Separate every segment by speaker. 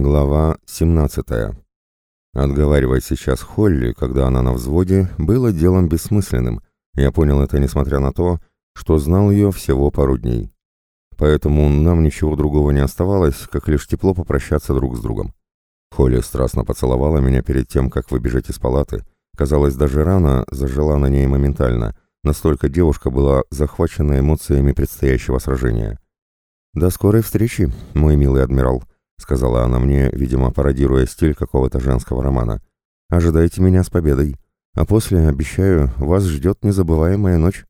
Speaker 1: Глава 17. Отговаривать сейчас Холли, когда она на взводе, было делом бессмысленным. Я понял это несмотря на то, что знал ее всего пару дней. Поэтому нам ничего другого не оставалось, как лишь тепло попрощаться друг с другом. Холли страстно поцеловала меня перед тем, как выбежать из палаты. Казалось, даже рана зажила на ней моментально, настолько девушка была захвачена эмоциями предстоящего сражения. «До скорой встречи, мой милый адмирал», — сказала она мне, видимо, пародируя стиль какого-то женского романа. «Ожидайте меня с победой. А после, обещаю, вас ждет незабываемая ночь».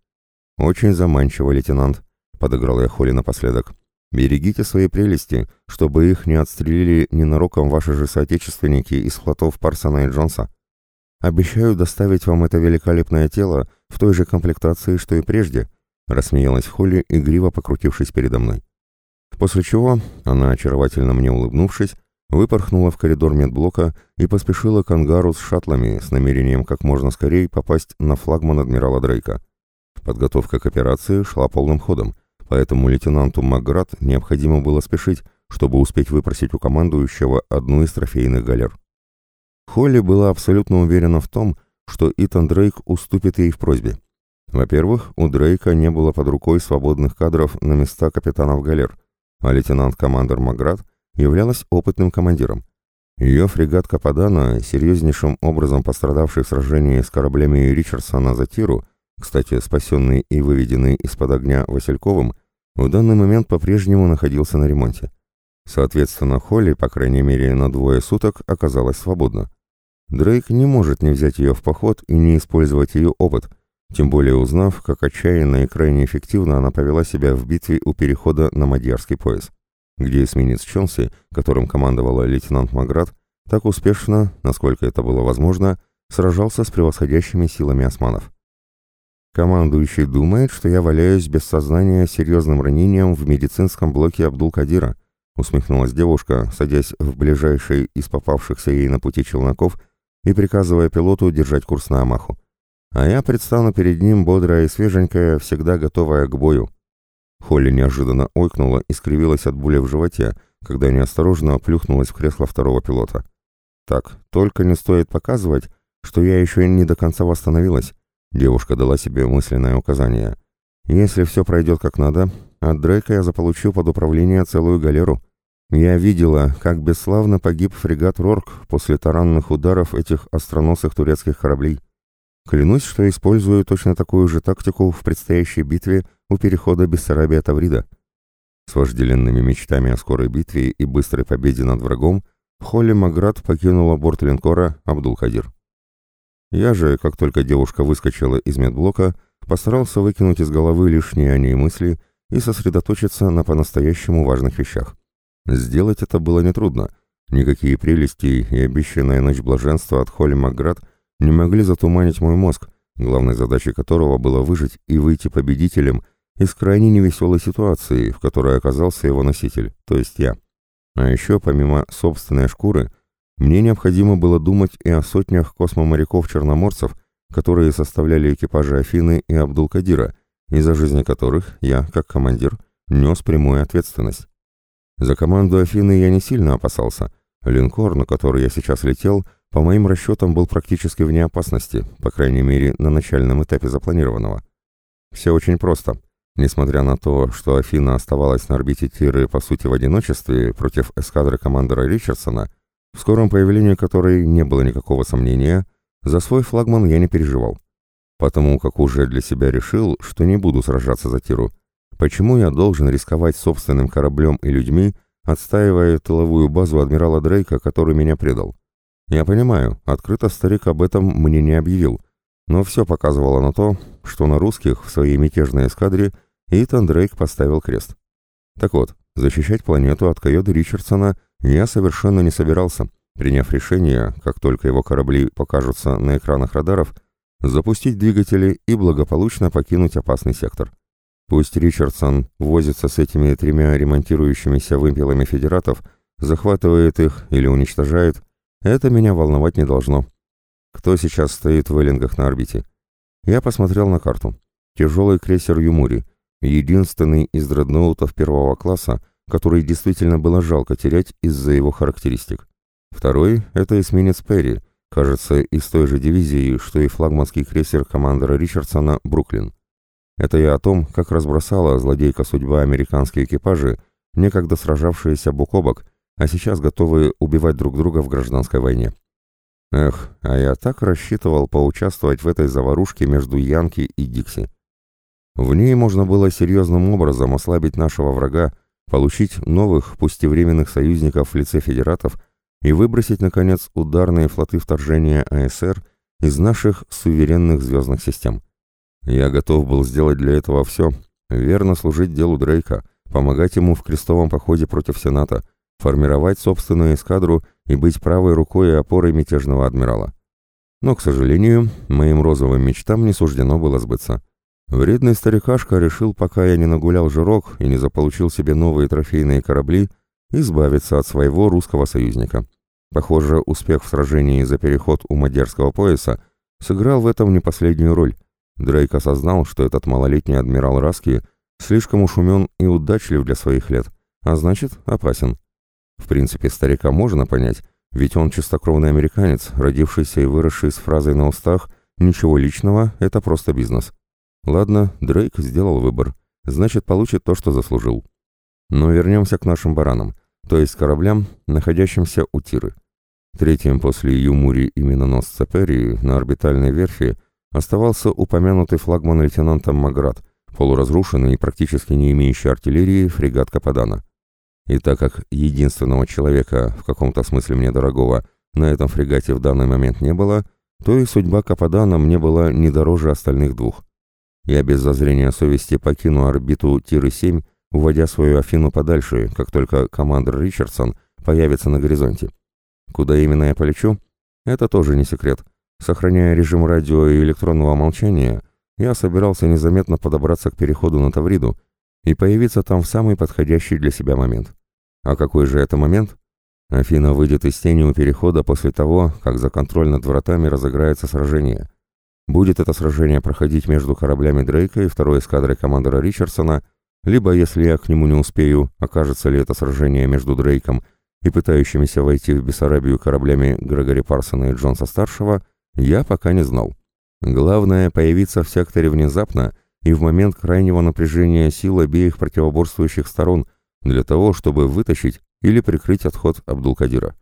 Speaker 1: «Очень заманчиво, лейтенант», — подыграл я Холли напоследок. «Берегите свои прелести, чтобы их не отстрелили ненароком ваши же соотечественники из флотов Парсона и Джонса. Обещаю доставить вам это великолепное тело в той же комплектации, что и прежде», — рассмеялась Холли, игриво покрутившись передо мной. После чего она, очаровательно мне улыбнувшись, выпорхнула в коридор медблока и поспешила к ангару с шаттлами с намерением как можно скорее попасть на флагман адмирала Дрейка. Подготовка к операции шла полным ходом, поэтому лейтенанту Макград необходимо было спешить, чтобы успеть выпросить у командующего одну из трофейных галер. Холли была абсолютно уверена в том, что Итан Дрейк уступит ей в просьбе. Во-первых, у Дрейка не было под рукой свободных кадров на места капитанов галер – а лейтенант-командор Маград являлась опытным командиром. Ее фрегат Кападана, серьезнейшим образом пострадавший в сражении с кораблями Ричардсона за Тиру, кстати, спасенный и выведенный из-под огня Васильковым, в данный момент по-прежнему находился на ремонте. Соответственно, Холли, по крайней мере, на двое суток оказалась свободна. Дрейк не может не взять ее в поход и не использовать ее опыт, тем более узнав, как отчаянно и крайне эффективно она повела себя в битве у перехода на Мадьярский пояс, где эсминец Чонси, которым командовала лейтенант Маград, так успешно, насколько это было возможно, сражался с превосходящими силами османов. Командующий думает, что я валяюсь без сознания с серьезным ранением в медицинском блоке Абдул-Кадира, усмехнулась девушка, садясь в ближайший из попавшихся ей на пути челноков и приказывая пилоту держать курс на Амаху а я предстану перед ним бодрая и свеженькая, всегда готовая к бою. Холли неожиданно ойкнула и скривилась от боли в животе, когда неосторожно плюхнулась в кресло второго пилота. «Так, только не стоит показывать, что я еще не до конца восстановилась», девушка дала себе мысленное указание. «Если все пройдет как надо, от Дрейка я заполучу под управление целую галеру. Я видела, как бесславно погиб фрегат «Рорк» после таранных ударов этих остроносых турецких кораблей. Клянусь, что использую точно такую же тактику в предстоящей битве у перехода Бессарабия-Таврида. С вожделенными мечтами о скорой битве и быстрой победе над врагом Холли Маград покинула борт линкора Абдул-Кадир. Я же, как только девушка выскочила из медблока, постарался выкинуть из головы лишние о ней мысли и сосредоточиться на по-настоящему важных вещах. Сделать это было нетрудно. Никакие прелести и обещанная ночь блаженства от Холли Макград не могли затуманить мой мозг, главной задачей которого было выжить и выйти победителем из крайне невеселой ситуации, в которой оказался его носитель, то есть я. А еще, помимо собственной шкуры, мне необходимо было думать и о сотнях космоморяков-черноморцев, которые составляли экипажи Афины и Абдул-Кадира, из-за жизни которых я, как командир, нес прямую ответственность. За команду Афины я не сильно опасался. Линкор, на который я сейчас летел, — по моим расчетам, был практически вне опасности, по крайней мере, на начальном этапе запланированного. Все очень просто. Несмотря на то, что Афина оставалась на орбите Тиры, по сути, в одиночестве против эскадры командора Ричардсона, в скором появлении которой не было никакого сомнения, за свой флагман я не переживал. Потому как уже для себя решил, что не буду сражаться за Тиру. Почему я должен рисковать собственным кораблем и людьми, отстаивая тыловую базу адмирала Дрейка, который меня предал? Я понимаю, открыто старик об этом мне не объявил, но все показывало на то, что на русских в своей мятежной эскадре Итан Дрейк поставил крест. Так вот, защищать планету от Койода Ричардсона я совершенно не собирался, приняв решение, как только его корабли покажутся на экранах радаров, запустить двигатели и благополучно покинуть опасный сектор. Пусть Ричардсон возится с этими тремя ремонтирующимися вымпелами федератов, захватывает их или уничтожает, это меня волновать не должно. Кто сейчас стоит в эллингах на орбите? Я посмотрел на карту. Тяжелый крейсер «Юмури», единственный из дредноутов первого класса, который действительно было жалко терять из-за его характеристик. Второй — это эсминец Перри, кажется, из той же дивизии, что и флагманский крейсер командора Ричардсона «Бруклин». Это я о том, как разбросала злодейка судьба американские экипажи, некогда сражавшиеся бок о бок, а сейчас готовые убивать друг друга в гражданской войне. Эх, а я так рассчитывал поучаствовать в этой заварушке между Янки и Дикси. В ней можно было серьезным образом ослабить нашего врага, получить новых, пусть и временных союзников в лице федератов и выбросить, наконец, ударные флоты вторжения АСР из наших суверенных звездных систем. Я готов был сделать для этого все, верно служить делу Дрейка, помогать ему в крестовом походе против Сената, формировать собственную эскадру и быть правой рукой и опорой мятежного адмирала. Но, к сожалению, моим розовым мечтам не суждено было сбыться. Вредный старикашка решил, пока я не нагулял жирок и не заполучил себе новые трофейные корабли, избавиться от своего русского союзника. Похоже, успех в сражении за переход у Мадерского пояса сыграл в этом не последнюю роль. Дрейк осознал, что этот малолетний адмирал Раски слишком уж умен и удачлив для своих лет, а значит, опасен. В принципе, старика можно понять, ведь он чистокровный американец, родившийся и выросший с фразой на устах «ничего личного, это просто бизнес». Ладно, Дрейк сделал выбор, значит, получит то, что заслужил. Но вернемся к нашим баранам, то есть кораблям, находящимся у Тиры. Третьим после Юмури и миноносца Перри на орбитальной верфи оставался упомянутый флагман лейтенанта Маград, полуразрушенный и практически не имеющий артиллерии фрегат Кападана. И так как единственного человека, в каком-то смысле мне дорогого, на этом фрегате в данный момент не было, то и судьба Кападана мне была не дороже остальных двух. Я без зазрения совести покину орбиту Тиры-7, уводя свою Афину подальше, как только командир Ричардсон появится на горизонте. Куда именно я полечу? Это тоже не секрет. Сохраняя режим радио и электронного молчания, я собирался незаметно подобраться к переходу на Тавриду и появиться там в самый подходящий для себя момент. А какой же это момент? Афина выйдет из тени у перехода после того, как за контроль над вратами разыграется сражение. Будет это сражение проходить между кораблями Дрейка и второй эскадрой командора Ричардсона, либо, если я к нему не успею, окажется ли это сражение между Дрейком и пытающимися войти в Бессарабию кораблями Грегори Парсона и Джонса-старшего, я пока не знал. Главное — появиться в секторе внезапно и в момент крайнего напряжения сил обеих противоборствующих сторон — для того, чтобы вытащить или прикрыть отход Абдул-Кадира.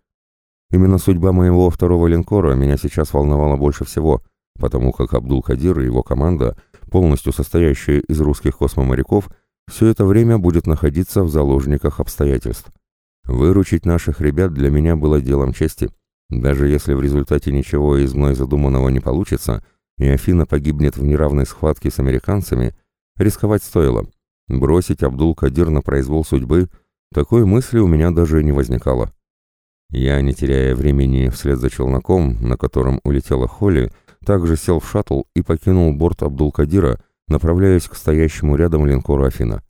Speaker 1: Именно судьба моего второго линкора меня сейчас волновала больше всего, потому как Абдул-Кадир и его команда, полностью состоящая из русских космоморяков, все это время будет находиться в заложниках обстоятельств. Выручить наших ребят для меня было делом чести. Даже если в результате ничего из мной задуманного не получится, и Афина погибнет в неравной схватке с американцами, рисковать стоило. Бросить Абдул-Кадир на произвол судьбы, такой мысли у меня даже не возникало. Я, не теряя времени вслед за челноком, на котором улетела Холли, также сел в шаттл и покинул борт Абдул-Кадира, направляясь к стоящему рядом линкору Афина.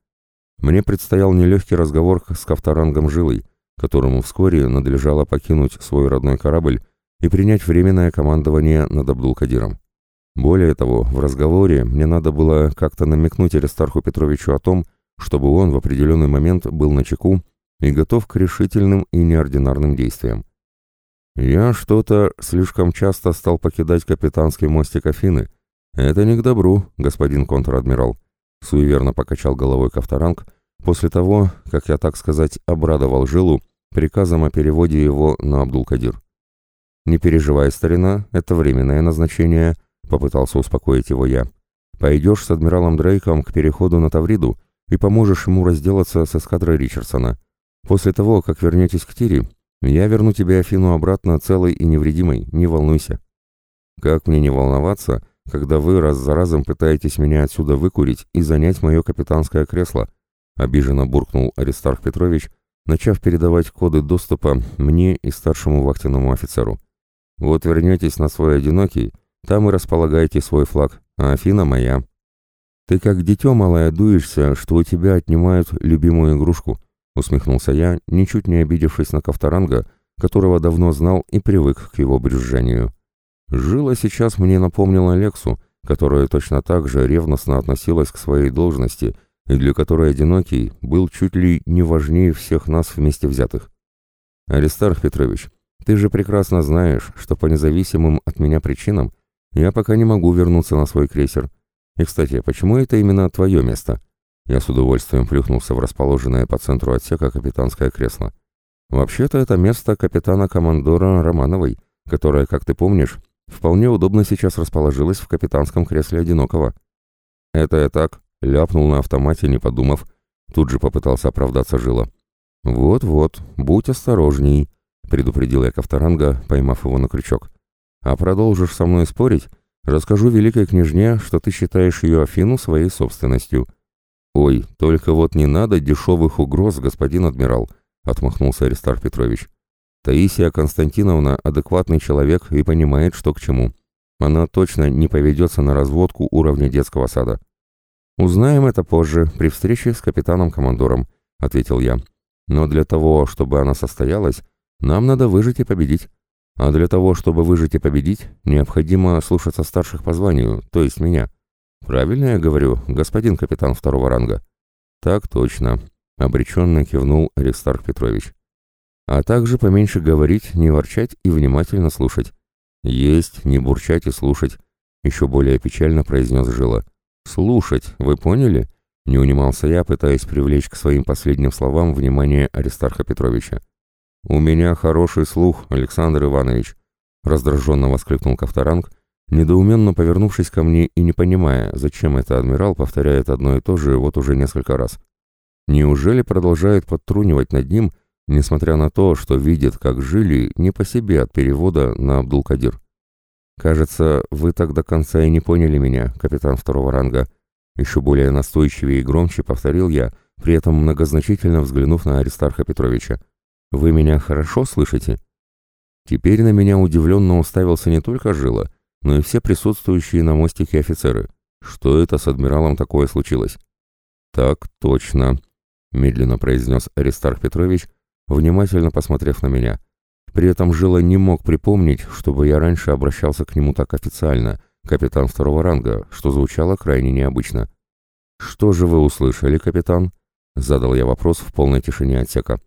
Speaker 1: Мне предстоял нелегкий разговор с Кавторангом Жилой, которому вскоре надлежало покинуть свой родной корабль и принять временное командование над Абдул-Кадиром. Более того, в разговоре мне надо было как-то намекнуть Аристарху Петровичу о том, чтобы он в определенный момент был на чеку и готов к решительным и неординарным действиям. Я что-то слишком часто стал покидать капитанский мостик Афины. Это не к добру, господин контр-адмирал, суеверно покачал головой Ковторанг после того, как я, так сказать, обрадовал Жилу приказом о переводе его на Абдул-Кадир. Не переживай, старина, это временное назначение —— попытался успокоить его я. «Пойдешь с адмиралом Дрейком к переходу на Тавриду и поможешь ему разделаться с эскадрой Ричардсона. После того, как вернетесь к Тире, я верну тебе Афину обратно целой и невредимой, не волнуйся». «Как мне не волноваться, когда вы раз за разом пытаетесь меня отсюда выкурить и занять мое капитанское кресло?» — обиженно буркнул Аристарх Петрович, начав передавать коды доступа мне и старшему вахтенному офицеру. «Вот вернетесь на свой одинокий, там и располагайте свой флаг, а Афина моя. Ты как дитё малое дуешься, что у тебя отнимают любимую игрушку, усмехнулся я, ничуть не обидевшись на Ковторанга, которого давно знал и привык к его брюзжанию. Жила сейчас мне напомнила Лексу, которая точно так же ревностно относилась к своей должности и для которой одинокий был чуть ли не важнее всех нас вместе взятых. Аристарх Петрович, ты же прекрасно знаешь, что по независимым от меня причинам я пока не могу вернуться на свой крейсер. И, кстати, почему это именно твое место? Я с удовольствием плюхнулся в расположенное по центру отсека капитанское кресло. Вообще-то это место капитана-командора Романовой, которая, как ты помнишь, вполне удобно сейчас расположилась в капитанском кресле одинокого. Это я так, ляпнул на автомате, не подумав, тут же попытался оправдаться Жила. «Вот-вот, будь осторожней», — предупредил я Ковторанга, поймав его на крючок. «А продолжишь со мной спорить, расскажу великой княжне, что ты считаешь ее Афину своей собственностью». «Ой, только вот не надо дешевых угроз, господин адмирал», — отмахнулся Аристар Петрович. «Таисия Константиновна адекватный человек и понимает, что к чему. Она точно не поведется на разводку уровня детского сада». «Узнаем это позже, при встрече с капитаном-командором», — ответил я. Но для того, чтобы она состоялась, нам надо выжить и победить. А для того, чтобы выжить и победить, необходимо слушаться старших по званию, то есть меня. Правильно я говорю, господин капитан второго ранга? Так точно, обреченно кивнул Аристарх Петрович. А также поменьше говорить, не ворчать и внимательно слушать. Есть, не бурчать и слушать, еще более печально произнес Жила. Слушать, вы поняли? Не унимался я, пытаясь привлечь к своим последним словам внимание Аристарха Петровича. «У меня хороший слух, Александр Иванович», — раздраженно воскликнул Ковторанг, недоуменно повернувшись ко мне и не понимая, зачем это адмирал повторяет одно и то же вот уже несколько раз. Неужели продолжает подтрунивать над ним, несмотря на то, что видит, как жили не по себе от перевода на Абдулкадир? «Кажется, вы так до конца и не поняли меня, капитан второго ранга», еще более настойчивее и громче повторил я, при этом многозначительно взглянув на Аристарха Петровича. «Вы меня хорошо слышите?» Теперь на меня удивленно уставился не только Жила, но и все присутствующие на мостике офицеры. Что это с адмиралом такое случилось? «Так точно», — медленно произнес Аристарх Петрович, внимательно посмотрев на меня. При этом Жила не мог припомнить, чтобы я раньше обращался к нему так официально, капитан второго ранга, что звучало крайне необычно. «Что же вы услышали, капитан?» — задал я вопрос в полной тишине отсека.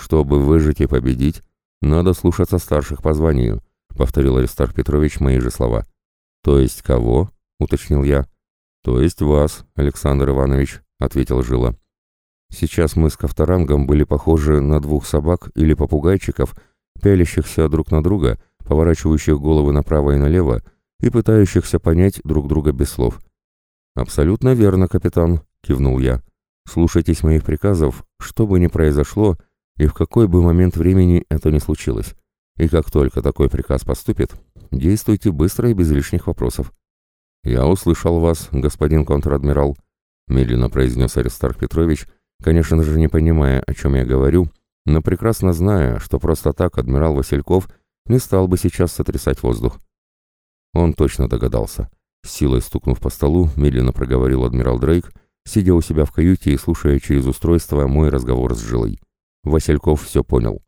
Speaker 1: «Чтобы выжить и победить, надо слушаться старших по званию», — повторил Аристарх Петрович мои же слова. «То есть кого?» — уточнил я. «То есть вас, Александр Иванович», — ответил Жила. Сейчас мы с Ковторангом были похожи на двух собак или попугайчиков, пялящихся друг на друга, поворачивающих головы направо и налево, и пытающихся понять друг друга без слов. «Абсолютно верно, капитан», — кивнул я. «Слушайтесь моих приказов, что бы ни произошло и в какой бы момент времени это ни случилось. И как только такой приказ поступит, действуйте быстро и без лишних вопросов». «Я услышал вас, господин контр-адмирал», — медленно произнес Аристарх Петрович, конечно же не понимая, о чем я говорю, но прекрасно зная, что просто так адмирал Васильков не стал бы сейчас сотрясать воздух. Он точно догадался. С силой стукнув по столу, медленно проговорил адмирал Дрейк, сидя у себя в каюте и слушая через устройство мой разговор с Жилой. Васильков все понял.